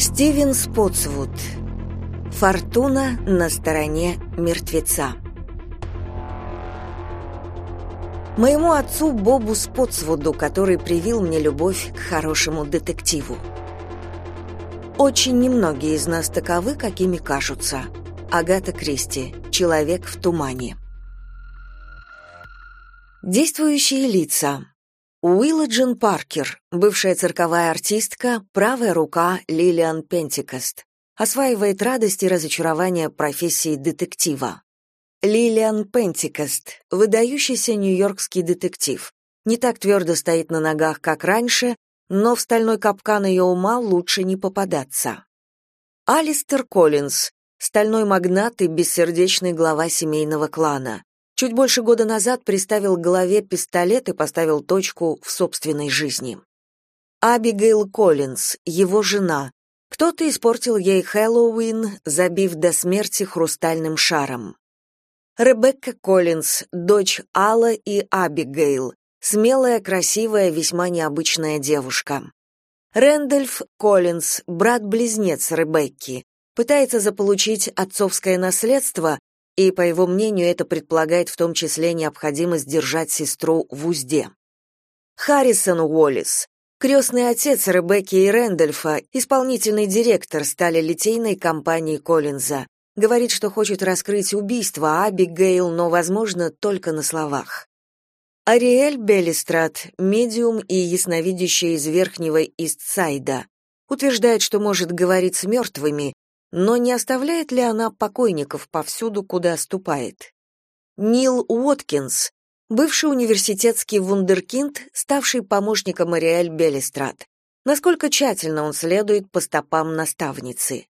Стивен Спотсвуд. Фортуна на стороне мертвеца. Моему отцу Бобу Спотсвуду, который привил мне любовь к хорошему детективу. Очень немногие из нас таковы, какими кажутся. Агата Кристи. Человек в тумане. Действующие лица. Уилла Джин Паркер, бывшая цирковая артистка, правая рука Лилиан Пентикост, осваивает радость и разочарование профессии детектива. Лилиан Пентикост, выдающийся нью-йоркский детектив, не так твердо стоит на ногах, как раньше, но в стальной капкан ее ума лучше не попадаться. Алистер Коллинз, стальной магнат и бессердечный глава семейного клана чуть больше года назад приставил к голове пистолет и поставил точку в собственной жизни. Абигейл Коллинз, его жена. Кто-то испортил ей Хэллоуин, забив до смерти хрустальным шаром. Ребекка Коллинз, дочь Алла и Абигейл, смелая, красивая, весьма необычная девушка. Рэндольф Коллинз, брат-близнец Ребекки, пытается заполучить отцовское наследство, и, по его мнению, это предполагает в том числе необходимость держать сестру в узде. Харрисон Уоллес, крестный отец Ребекки и Рэндольфа, исполнительный директор стали литейной компании Коллинза, говорит, что хочет раскрыть убийство Абигейл, но, возможно, только на словах. Ариэль Беллистрат, медиум и ясновидящая из Верхнего Истсайда, утверждает, что может говорить с мертвыми, но не оставляет ли она покойников повсюду, куда ступает? Нил Уоткинс, бывший университетский вундеркинд, ставший помощником Ариэль Беллистрат. Насколько тщательно он следует по стопам наставницы.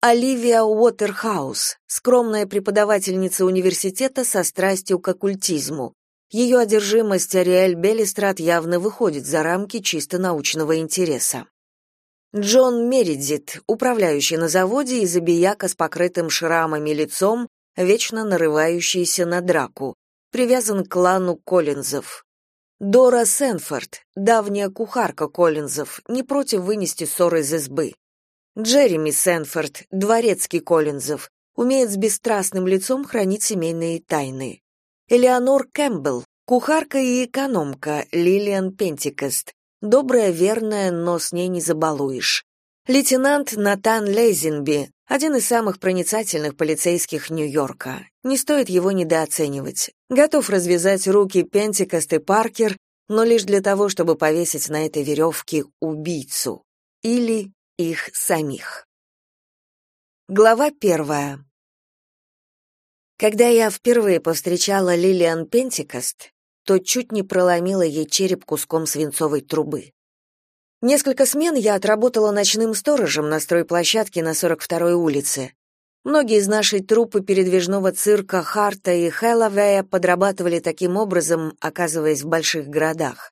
Оливия Уотерхаус, скромная преподавательница университета со страстью к оккультизму. Ее одержимость Ариэль Беллистрат явно выходит за рамки чисто научного интереса. Джон Мередит, управляющий на заводе и забияка с покрытым шрамами лицом, вечно нарывающийся на драку, привязан к клану Коллинзов. Дора Сенфорд, давняя кухарка Коллинзов, не против вынести ссор из избы. Джереми Сенфорд, дворецкий Коллинзов, умеет с бесстрастным лицом хранить семейные тайны. Элеонор Кэмпбелл, кухарка и экономка Лилиан Пентикост, Добрая, верная, но с ней не забалуешь. Лейтенант Натан Лейзенби, один из самых проницательных полицейских Нью-Йорка. Не стоит его недооценивать. Готов развязать руки Пентикост и Паркер, но лишь для того, чтобы повесить на этой веревке убийцу. Или их самих. Глава первая. Когда я впервые повстречала Лилиан Пентикост, то чуть не проломила ей череп куском свинцовой трубы. Несколько смен я отработала ночным сторожем на стройплощадке на 42-й улице. Многие из нашей труппы передвижного цирка Харта и Хэллоуэя подрабатывали таким образом, оказываясь в больших городах.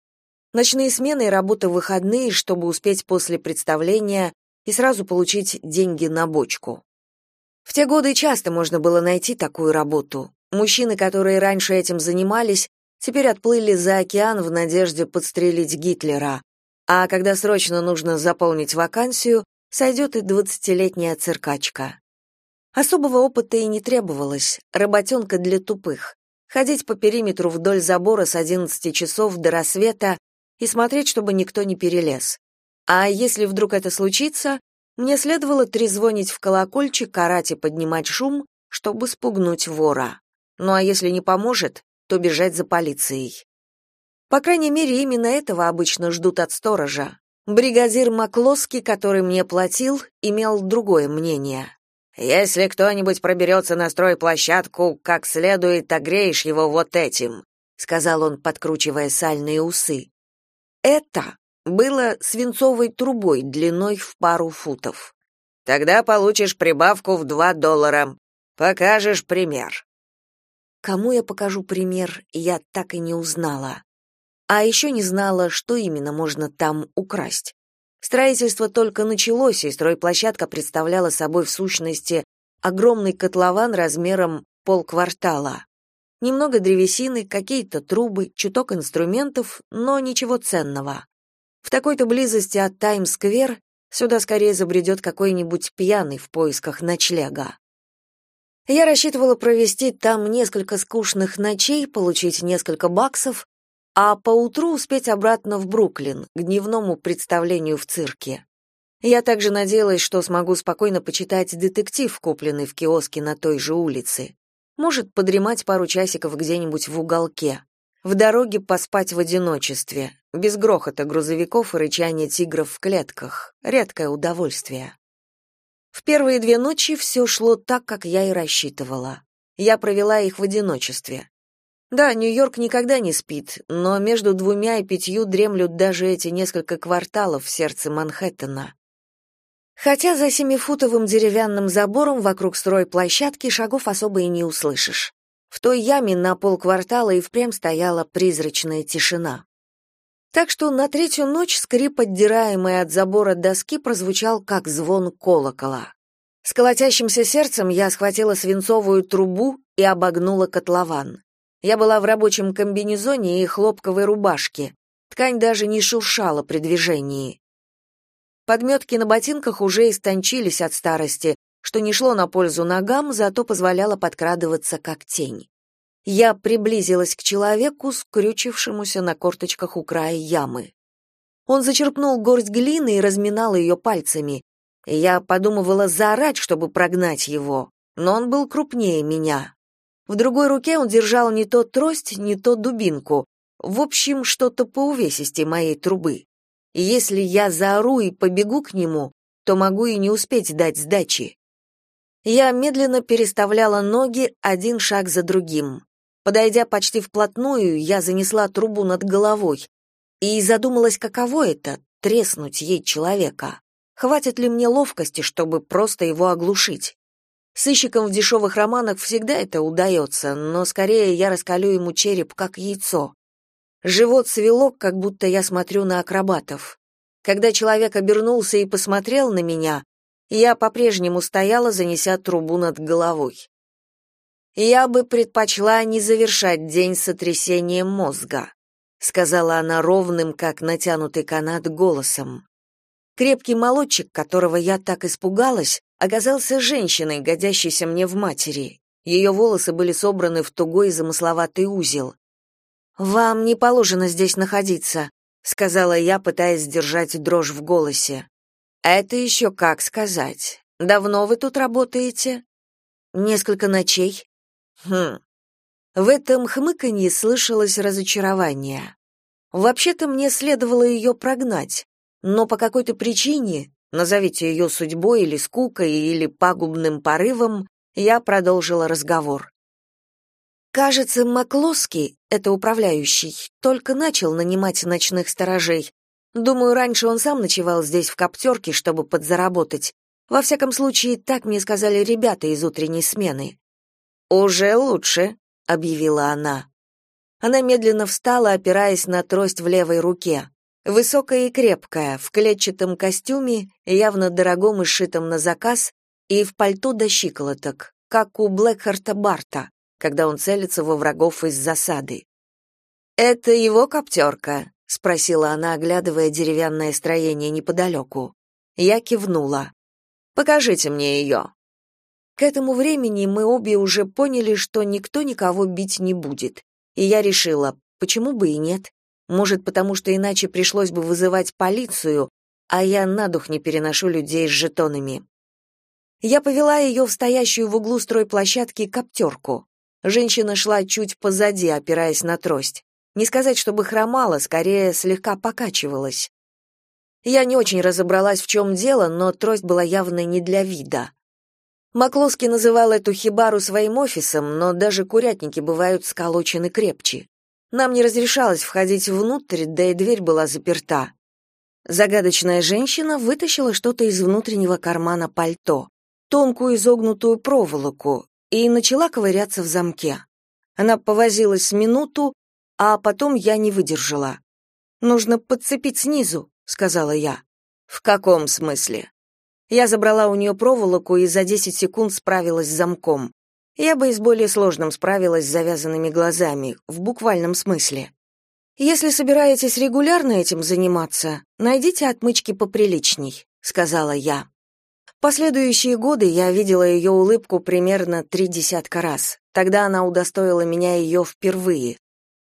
Ночные смены и работа в выходные, чтобы успеть после представления и сразу получить деньги на бочку. В те годы часто можно было найти такую работу. Мужчины, которые раньше этим занимались, теперь отплыли за океан в надежде подстрелить Гитлера, а когда срочно нужно заполнить вакансию, сойдет и двадцатилетняя циркачка. Особого опыта и не требовалось, работенка для тупых. Ходить по периметру вдоль забора с 11 часов до рассвета и смотреть, чтобы никто не перелез. А если вдруг это случится, мне следовало трезвонить в колокольчик, орать и поднимать шум, чтобы спугнуть вора. Ну а если не поможет, то бежать за полицией. По крайней мере, именно этого обычно ждут от сторожа. Бригадир Маклоски, который мне платил, имел другое мнение. «Если кто-нибудь проберется на стройплощадку, как следует, огреешь его вот этим», сказал он, подкручивая сальные усы. Это было свинцовой трубой длиной в пару футов. «Тогда получишь прибавку в два доллара. Покажешь пример». Кому я покажу пример, я так и не узнала. А еще не знала, что именно можно там украсть. Строительство только началось, и стройплощадка представляла собой в сущности огромный котлован размером полквартала. Немного древесины, какие-то трубы, чуток инструментов, но ничего ценного. В такой-то близости от Таймс-сквер Сюда скорее забредет какой-нибудь пьяный в поисках ночлега. Я рассчитывала провести там несколько скучных ночей, получить несколько баксов, а поутру успеть обратно в Бруклин, к дневному представлению в цирке. Я также надеялась, что смогу спокойно почитать детектив, купленный в киоске на той же улице. Может, подремать пару часиков где-нибудь в уголке. В дороге поспать в одиночестве, без грохота грузовиков и рычания тигров в клетках. Редкое удовольствие. В первые две ночи все шло так, как я и рассчитывала. Я провела их в одиночестве. Да, Нью-Йорк никогда не спит, но между двумя и пятью дремлют даже эти несколько кварталов в сердце Манхэттена. Хотя за семифутовым деревянным забором вокруг стройплощадки шагов особо и не услышишь. В той яме на полквартала и впрямь стояла призрачная тишина. Так что на третью ночь скрип, отдираемый от забора доски, прозвучал как звон колокола. С колотящимся сердцем я схватила свинцовую трубу и обогнула котлован. Я была в рабочем комбинезоне и хлопковой рубашке. Ткань даже не шуршала при движении. Подметки на ботинках уже истончились от старости, что не шло на пользу ногам, зато позволяло подкрадываться как тень. Я приблизилась к человеку, скрючившемуся на корточках у края ямы. Он зачерпнул горсть глины и разминал ее пальцами. Я подумывала заорать, чтобы прогнать его, но он был крупнее меня. В другой руке он держал не то трость, не то дубинку, в общем, что-то по увесисти моей трубы. Если я заору и побегу к нему, то могу и не успеть дать сдачи. Я медленно переставляла ноги один шаг за другим. Подойдя почти вплотную, я занесла трубу над головой и задумалась, каково это — треснуть ей человека. Хватит ли мне ловкости, чтобы просто его оглушить? Сыщикам в дешевых романах всегда это удается, но скорее я раскалю ему череп, как яйцо. Живот свело, как будто я смотрю на акробатов. Когда человек обернулся и посмотрел на меня, я по-прежнему стояла, занеся трубу над головой. Я бы предпочла не завершать день сотрясением мозга, сказала она ровным, как натянутый канат голосом. Крепкий молодчик, которого я так испугалась, оказался женщиной, годящейся мне в матери. Ее волосы были собраны в тугой замысловатый узел. Вам не положено здесь находиться, сказала я, пытаясь сдержать дрожь в голосе. Это еще как сказать. Давно вы тут работаете? Несколько ночей. Хм. В этом хмыканье слышалось разочарование. Вообще-то мне следовало ее прогнать, но по какой-то причине, назовите ее судьбой или скукой или пагубным порывом, я продолжила разговор. Кажется, Маклоски, это управляющий, только начал нанимать ночных сторожей. Думаю, раньше он сам ночевал здесь в коптерке, чтобы подзаработать. Во всяком случае, так мне сказали ребята из утренней смены. «Уже лучше», — объявила она. Она медленно встала, опираясь на трость в левой руке. Высокая и крепкая, в клетчатом костюме, явно дорогом и сшитом на заказ, и в пальто до щиколоток, как у Блэкхарта Барта, когда он целится во врагов из засады. «Это его коптерка?» — спросила она, оглядывая деревянное строение неподалеку. Я кивнула. «Покажите мне ее». К этому времени мы обе уже поняли, что никто никого бить не будет. И я решила, почему бы и нет? Может, потому что иначе пришлось бы вызывать полицию, а я на дух не переношу людей с жетонами. Я повела ее в стоящую в углу стройплощадки коптерку. Женщина шла чуть позади, опираясь на трость. Не сказать, чтобы хромала, скорее слегка покачивалась. Я не очень разобралась, в чем дело, но трость была явно не для вида. Маклоски называл эту хибару своим офисом, но даже курятники бывают сколочены крепче. Нам не разрешалось входить внутрь, да и дверь была заперта. Загадочная женщина вытащила что-то из внутреннего кармана пальто, тонкую изогнутую проволоку, и начала ковыряться в замке. Она повозилась минуту, а потом я не выдержала. «Нужно подцепить снизу», — сказала я. «В каком смысле?» Я забрала у нее проволоку и за 10 секунд справилась с замком. Я бы и с более сложным справилась с завязанными глазами, в буквальном смысле. Если собираетесь регулярно этим заниматься, найдите отмычки поприличней. сказала я. Последующие годы я видела ее улыбку примерно три десятка раз. Тогда она удостоила меня ее впервые.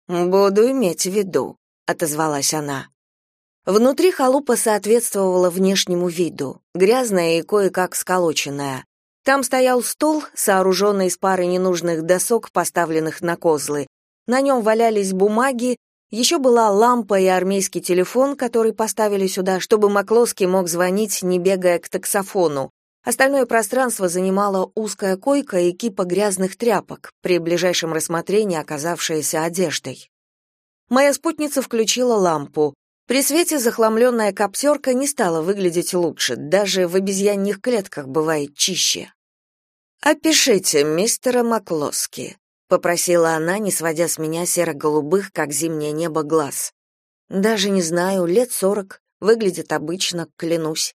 «Буду иметь в виду», — отозвалась она. Внутри халупа соответствовала внешнему виду, грязная и кое-как сколоченная. Там стоял стол, сооруженный из пары ненужных досок, поставленных на козлы. На нем валялись бумаги, еще была лампа и армейский телефон, который поставили сюда, чтобы Маклоски мог звонить, не бегая к таксофону. Остальное пространство занимала узкая койка и кипа грязных тряпок, при ближайшем рассмотрении оказавшаяся одеждой. Моя спутница включила лампу. При свете захламленная коптерка не стала выглядеть лучше, даже в обезьяньих клетках бывает чище. «Опишите мистера Маклоски», — попросила она, не сводя с меня серо-голубых, как зимнее небо, глаз. «Даже не знаю, лет сорок, выглядит обычно, клянусь».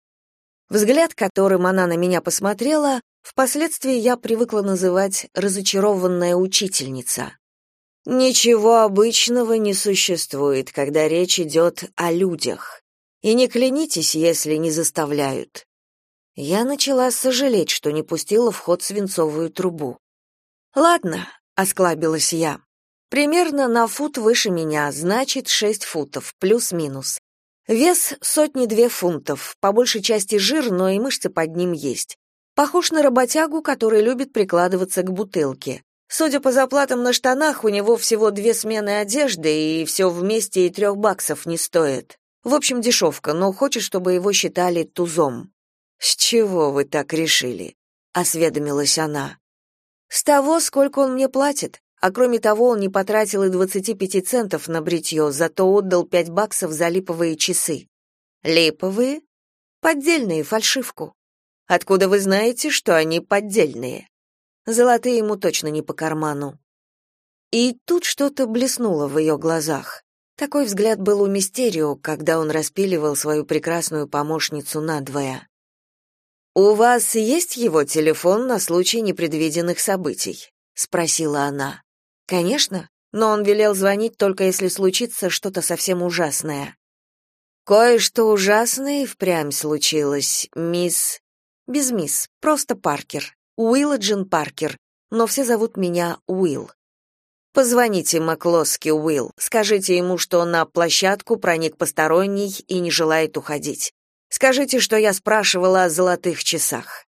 Взгляд, которым она на меня посмотрела, впоследствии я привыкла называть «разочарованная учительница». Ничего обычного не существует, когда речь идет о людях. И не клянитесь, если не заставляют. Я начала сожалеть, что не пустила в ход свинцовую трубу. Ладно, осклабилась я. Примерно на фут выше меня, значит, шесть футов, плюс-минус. Вес сотни-две фунтов, по большей части жир, но и мышцы под ним есть. Похож на работягу, который любит прикладываться к бутылке. Судя по заплатам на штанах, у него всего две смены одежды, и все вместе и трех баксов не стоит. В общем, дешевка, но хочет, чтобы его считали тузом. «С чего вы так решили?» — осведомилась она. «С того, сколько он мне платит. А кроме того, он не потратил и 25 центов на бритье, зато отдал 5 баксов за липовые часы». «Липовые?» «Поддельные, фальшивку». «Откуда вы знаете, что они поддельные?» Золотые ему точно не по карману. И тут что-то блеснуло в ее глазах. Такой взгляд был у Мистерио, когда он распиливал свою прекрасную помощницу надвое. «У вас есть его телефон на случай непредвиденных событий?» — спросила она. «Конечно, но он велел звонить только если случится что-то совсем ужасное». «Кое-что ужасное впрямь случилось, мисс...» «Без мисс, просто Паркер. Уилла Паркер, но все зовут меня Уилл. Позвоните Маклоски, Уилл, скажите ему, что на площадку проник посторонний и не желает уходить. Скажите, что я спрашивала о золотых часах.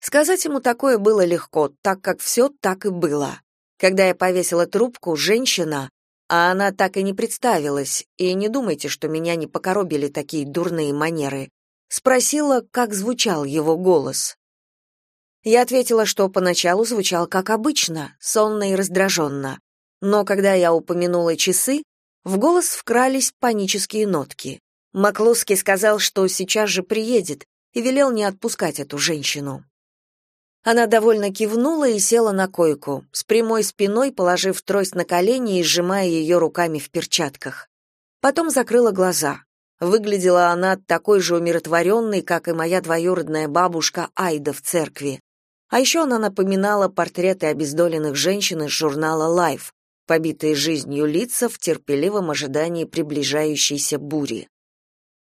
Сказать ему такое было легко, так как все так и было. Когда я повесила трубку, женщина, а она так и не представилась, и не думайте, что меня не покоробили такие дурные манеры, спросила, как звучал его голос. Я ответила, что поначалу звучал как обычно, сонно и раздраженно. Но когда я упомянула часы, в голос вкрались панические нотки. Маклуски сказал, что сейчас же приедет, и велел не отпускать эту женщину. Она довольно кивнула и села на койку, с прямой спиной положив трость на колени и сжимая ее руками в перчатках. Потом закрыла глаза. Выглядела она такой же умиротворенной, как и моя двоюродная бабушка Айда в церкви. А еще она напоминала портреты обездоленных женщин из журнала Life, побитые жизнью лица в терпеливом ожидании приближающейся бури.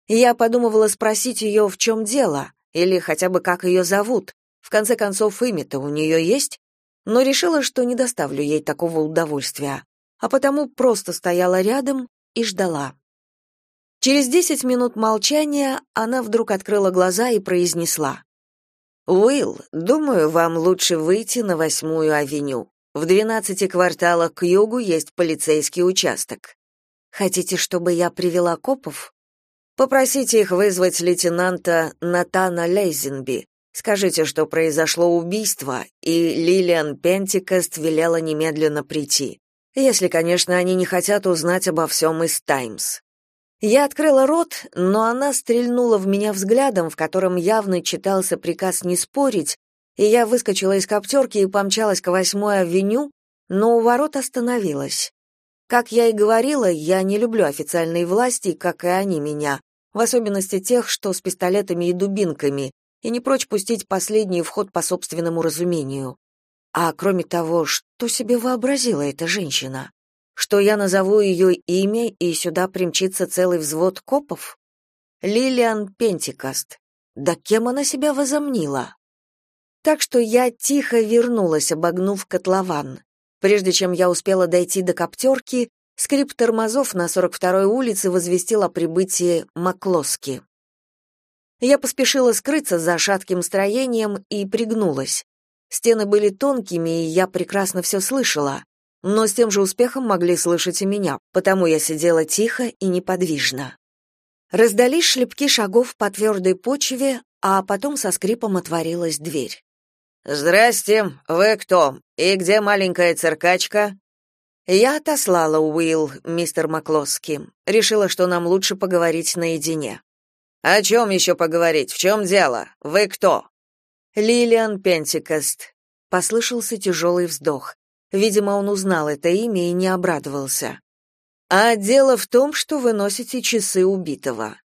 Я подумывала спросить ее, в чем дело, или хотя бы как ее зовут. В конце концов, имя-то у нее есть, но решила, что не доставлю ей такого удовольствия, а потому просто стояла рядом и ждала. Через десять минут молчания она вдруг открыла глаза и произнесла: Уилл, думаю, вам лучше выйти на восьмую авеню. В двенадцати кварталах к югу есть полицейский участок. Хотите, чтобы я привела копов? Попросите их вызвать лейтенанта Натана Лейзенби. Скажите, что произошло убийство, и Лилиан Пентикост велела немедленно прийти. Если, конечно, они не хотят узнать обо всем из Таймс. Я открыла рот, но она стрельнула в меня взглядом, в котором явно читался приказ не спорить, и я выскочила из коптерки и помчалась к восьмой авеню, но у ворот остановилась. Как я и говорила, я не люблю официальные власти, как и они меня, в особенности тех, что с пистолетами и дубинками, и не прочь пустить последний вход по собственному разумению. А кроме того, что себе вообразила эта женщина? Что я назову ее имя, и сюда примчится целый взвод копов? Лилиан Пентикаст. Да кем она себя возомнила? Так что я тихо вернулась, обогнув котлован. Прежде чем я успела дойти до коптерки, скрип тормозов на 42-й улице возвестил о прибытии Маклоски. Я поспешила скрыться за шатким строением и пригнулась. Стены были тонкими, и я прекрасно все слышала, но с тем же успехом могли слышать и меня, потому я сидела тихо и неподвижно. Раздались шлепки шагов по твердой почве, а потом со скрипом отворилась дверь. «Здрасте, вы кто? И где маленькая циркачка?» Я отослала Уилл, мистер Маклоски. Решила, что нам лучше поговорить наедине. «О чем еще поговорить? В чем дело? Вы кто?» «Лилиан Пентикост». Послышался тяжелый вздох. Видимо, он узнал это имя и не обрадовался. «А дело в том, что вы носите часы убитого».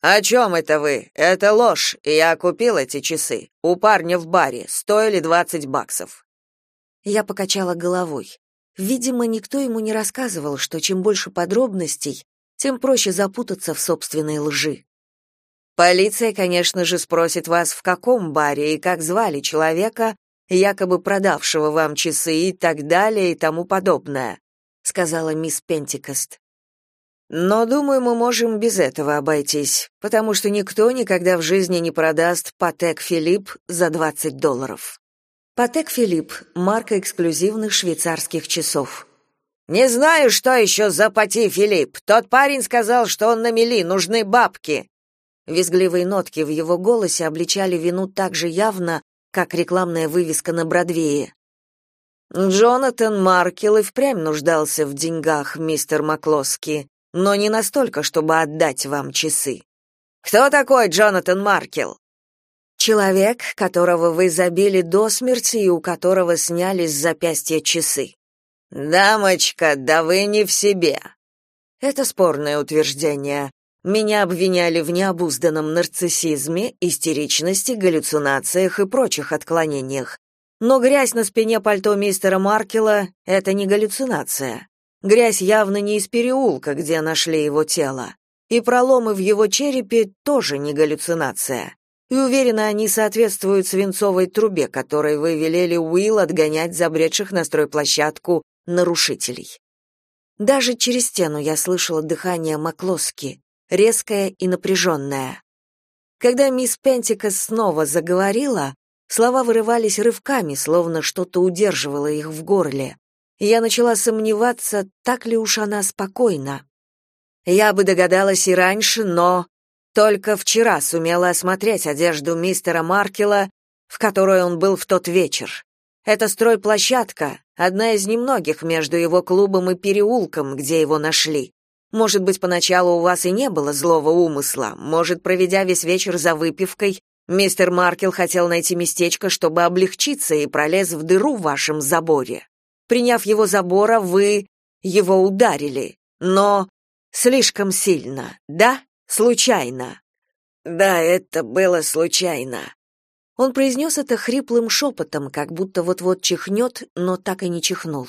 «О чем это вы? Это ложь. Я купил эти часы. У парня в баре. Стоили двадцать баксов». Я покачала головой. Видимо, никто ему не рассказывал, что чем больше подробностей, тем проще запутаться в собственной лжи. Полиция, конечно же, спросит вас, в каком баре и как звали человека, якобы продавшего вам часы и так далее и тому подобное, сказала мисс Пентикост. Но, думаю, мы можем без этого обойтись, потому что никто никогда в жизни не продаст Патек Филипп за 20 долларов. Патек Филипп – марка эксклюзивных швейцарских часов. «Не знаю, что еще за Пати Филипп. Тот парень сказал, что он на мели, нужны бабки». Визгливые нотки в его голосе обличали вину так же явно, как рекламная вывеска на Бродвее. Джонатан Маркел и впрямь нуждался в деньгах, мистер Маклоски но не настолько, чтобы отдать вам часы. Кто такой Джонатан Маркел? Человек, которого вы забили до смерти и у которого сняли с запястья часы. Дамочка, да вы не в себе. Это спорное утверждение. Меня обвиняли в необузданном нарциссизме, истеричности, галлюцинациях и прочих отклонениях. Но грязь на спине пальто мистера Маркела — это не галлюцинация. Грязь явно не из переулка, где нашли его тело. И проломы в его черепе тоже не галлюцинация. И уверена, они соответствуют свинцовой трубе, которой вы велели Уилл отгонять забредших на стройплощадку нарушителей. Даже через стену я слышала дыхание Маклоски, резкое и напряженное. Когда мисс Пентикас снова заговорила, слова вырывались рывками, словно что-то удерживало их в горле я начала сомневаться, так ли уж она спокойна. Я бы догадалась и раньше, но только вчера сумела осмотреть одежду мистера Маркела, в которой он был в тот вечер. Это стройплощадка, одна из немногих между его клубом и переулком, где его нашли. Может быть, поначалу у вас и не было злого умысла, может, проведя весь вечер за выпивкой, мистер Маркел хотел найти местечко, чтобы облегчиться и пролез в дыру в вашем заборе. Приняв его забора, вы его ударили, но слишком сильно, да? Случайно. Да, это было случайно. Он произнес это хриплым шепотом, как будто вот-вот чихнет, но так и не чихнул.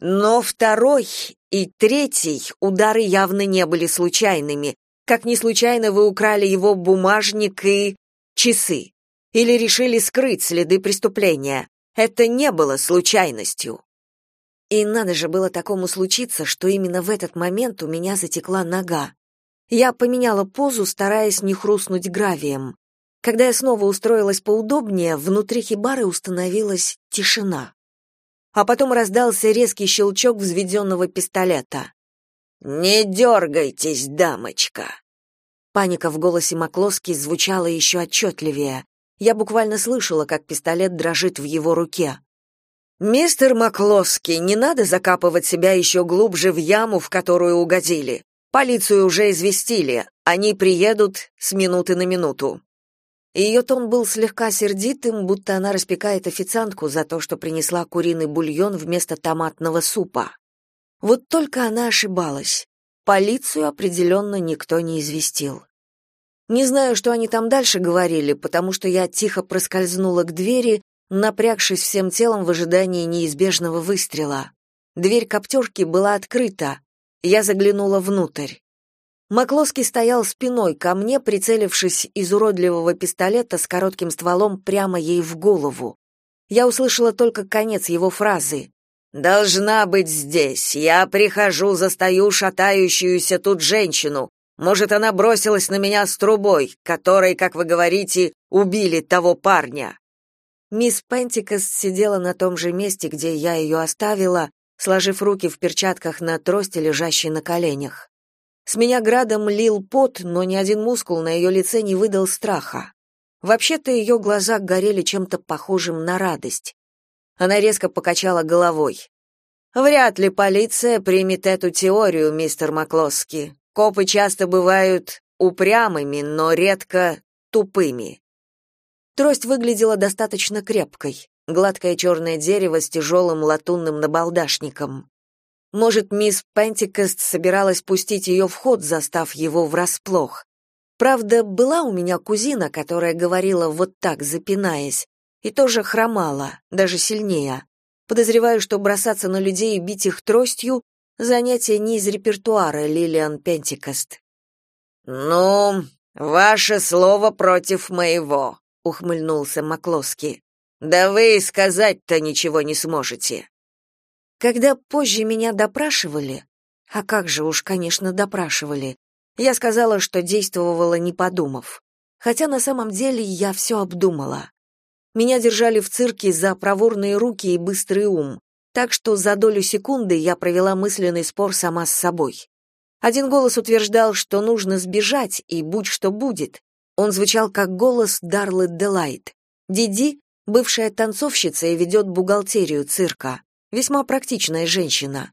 Но второй и третий удары явно не были случайными, как не случайно вы украли его бумажник и часы. Или решили скрыть следы преступления. Это не было случайностью. И надо же было такому случиться, что именно в этот момент у меня затекла нога. Я поменяла позу, стараясь не хрустнуть гравием. Когда я снова устроилась поудобнее, внутри хибары установилась тишина. А потом раздался резкий щелчок взведенного пистолета. «Не дергайтесь, дамочка!» Паника в голосе Маклоски звучала еще отчетливее. Я буквально слышала, как пистолет дрожит в его руке. Мистер Макловский, не надо закапывать себя еще глубже в яму, в которую угодили. Полицию уже известили, они приедут с минуты на минуту. Ее тон был слегка сердитым, будто она распекает официантку за то, что принесла куриный бульон вместо томатного супа. Вот только она ошибалась. Полицию определенно никто не известил. Не знаю, что они там дальше говорили, потому что я тихо проскользнула к двери напрягшись всем телом в ожидании неизбежного выстрела. Дверь коптерки была открыта. Я заглянула внутрь. Маклоский стоял спиной ко мне, прицелившись из уродливого пистолета с коротким стволом прямо ей в голову. Я услышала только конец его фразы. «Должна быть здесь. Я прихожу, застаю шатающуюся тут женщину. Может, она бросилась на меня с трубой, которой, как вы говорите, убили того парня». Мисс Пентикост сидела на том же месте, где я ее оставила, сложив руки в перчатках на трости, лежащей на коленях. С меня градом лил пот, но ни один мускул на ее лице не выдал страха. Вообще-то ее глаза горели чем-то похожим на радость. Она резко покачала головой. «Вряд ли полиция примет эту теорию, мистер Маклоски. Копы часто бывают упрямыми, но редко тупыми». Трость выглядела достаточно крепкой, гладкое черное дерево с тяжелым латунным набалдашником. Может, мисс Пентикост собиралась пустить ее в ход, застав его врасплох. Правда, была у меня кузина, которая говорила вот так, запинаясь, и тоже хромала, даже сильнее. Подозреваю, что бросаться на людей и бить их тростью — занятие не из репертуара Лилиан Пентикост. «Ну, ваше слово против моего», — ухмыльнулся Маклоски. «Да вы сказать-то ничего не сможете». Когда позже меня допрашивали, а как же уж, конечно, допрашивали, я сказала, что действовала не подумав. Хотя на самом деле я все обдумала. Меня держали в цирке за проворные руки и быстрый ум, так что за долю секунды я провела мысленный спор сама с собой. Один голос утверждал, что нужно сбежать, и будь что будет. Он звучал как голос Дарлы Делайт. Диди — бывшая танцовщица и ведет бухгалтерию цирка весьма практичная женщина.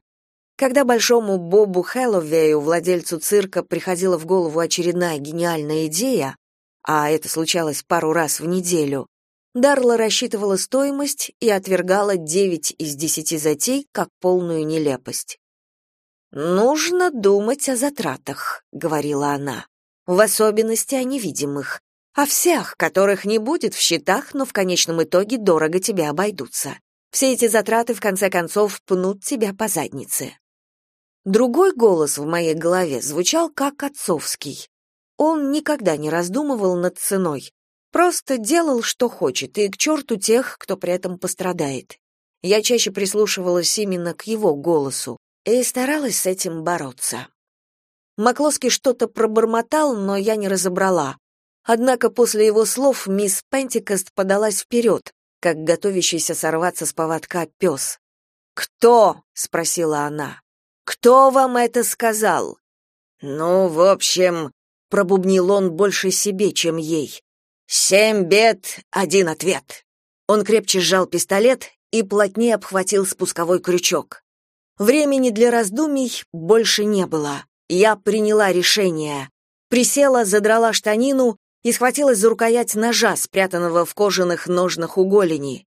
Когда большому Бобу Хэллоуэю, владельцу цирка, приходила в голову очередная гениальная идея, а это случалось пару раз в неделю, Дарла рассчитывала стоимость и отвергала 9 из 10 затей как полную нелепость. «Нужно думать о затратах», — говорила она, «в особенности о невидимых, о всех, которых не будет в счетах, но в конечном итоге дорого тебе обойдутся. Все эти затраты в конце концов пнут тебя по заднице. Другой голос в моей голове звучал как отцовский. Он никогда не раздумывал над ценой, просто делал, что хочет, и к черту тех, кто при этом пострадает. Я чаще прислушивалась именно к его голосу и старалась с этим бороться. Маклоский что-то пробормотал, но я не разобрала. Однако после его слов мисс Пентикост подалась вперед, как готовящийся сорваться с поводка пес. «Кто?» — спросила она. «Кто вам это сказал?» «Ну, в общем...» — пробубнил он больше себе, чем ей. «Семь бед, один ответ». Он крепче сжал пистолет и плотнее обхватил спусковой крючок. Времени для раздумий больше не было. Я приняла решение. Присела, задрала штанину и схватилась за рукоять ножа, спрятанного в кожаных ножнах у голени.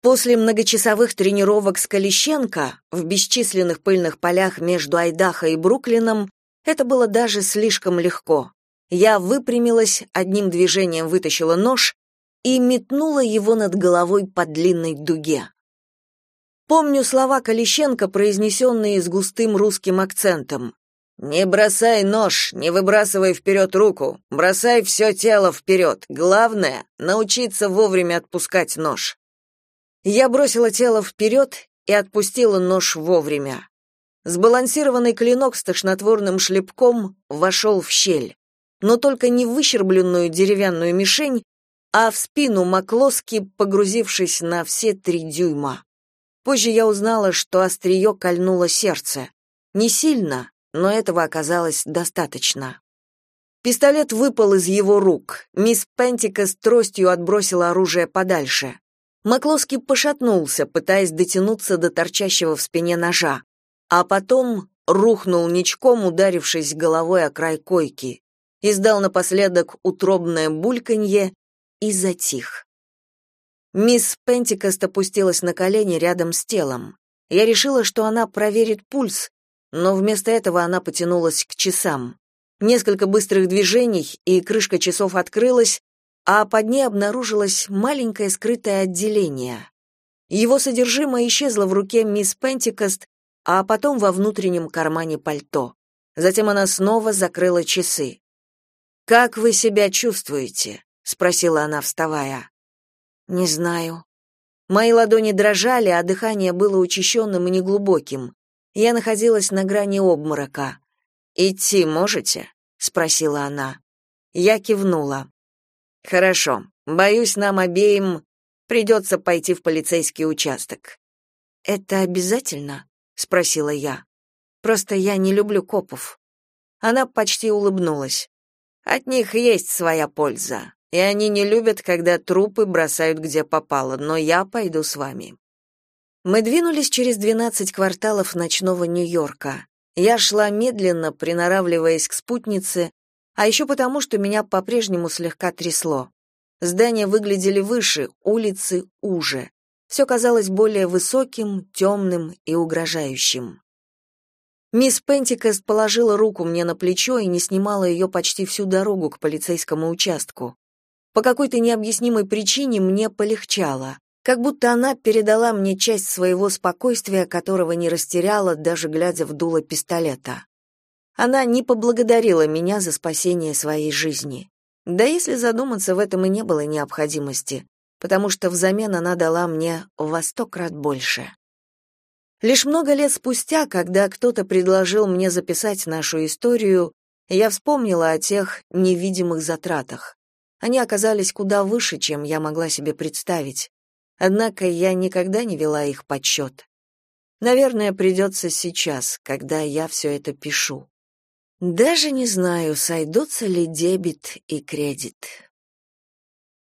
После многочасовых тренировок с Калищенко в бесчисленных пыльных полях между Айдахо и Бруклином это было даже слишком легко. Я выпрямилась, одним движением вытащила нож и метнула его над головой по длинной дуге. Помню слова Калищенко, произнесенные с густым русским акцентом. «Не бросай нож, не выбрасывай вперед руку, бросай все тело вперед. Главное — научиться вовремя отпускать нож». Я бросила тело вперед и отпустила нож вовремя. Сбалансированный клинок с тошнотворным шлепком вошел в щель, но только не в выщербленную деревянную мишень, а в спину Маклоски, погрузившись на все три дюйма. Позже я узнала, что острие кольнуло сердце. Не сильно, но этого оказалось достаточно. Пистолет выпал из его рук. Мисс Пентика с тростью отбросила оружие подальше. Маклоски пошатнулся, пытаясь дотянуться до торчащего в спине ножа, а потом рухнул ничком, ударившись головой о край койки. Издал напоследок утробное бульканье и затих. Мисс Пентикост опустилась на колени рядом с телом. Я решила, что она проверит пульс, но вместо этого она потянулась к часам. Несколько быстрых движений, и крышка часов открылась, а под ней обнаружилось маленькое скрытое отделение. Его содержимое исчезло в руке мисс Пентикост, а потом во внутреннем кармане пальто. Затем она снова закрыла часы. «Как вы себя чувствуете?» — спросила она, вставая. «Не знаю». Мои ладони дрожали, а дыхание было учащенным и неглубоким. Я находилась на грани обморока. «Идти можете?» — спросила она. Я кивнула. «Хорошо. Боюсь, нам обеим придется пойти в полицейский участок». «Это обязательно?» — спросила я. «Просто я не люблю копов». Она почти улыбнулась. «От них есть своя польза, и они не любят, когда трупы бросают где попало, но я пойду с вами». Мы двинулись через двенадцать кварталов ночного Нью-Йорка. Я шла медленно, приноравливаясь к спутнице, а еще потому, что меня по-прежнему слегка трясло. Здания выглядели выше, улицы уже. Все казалось более высоким, темным и угрожающим. Мисс Пентикост положила руку мне на плечо и не снимала ее почти всю дорогу к полицейскому участку. По какой-то необъяснимой причине мне полегчало, как будто она передала мне часть своего спокойствия, которого не растеряла, даже глядя в дуло пистолета. Она не поблагодарила меня за спасение своей жизни. Да если задуматься, в этом и не было необходимости, потому что взамен она дала мне во сто крат больше. Лишь много лет спустя, когда кто-то предложил мне записать нашу историю, я вспомнила о тех невидимых затратах. Они оказались куда выше, чем я могла себе представить. Однако я никогда не вела их подсчет. Наверное, придется сейчас, когда я все это пишу. Даже не знаю, сойдутся ли дебет и кредит.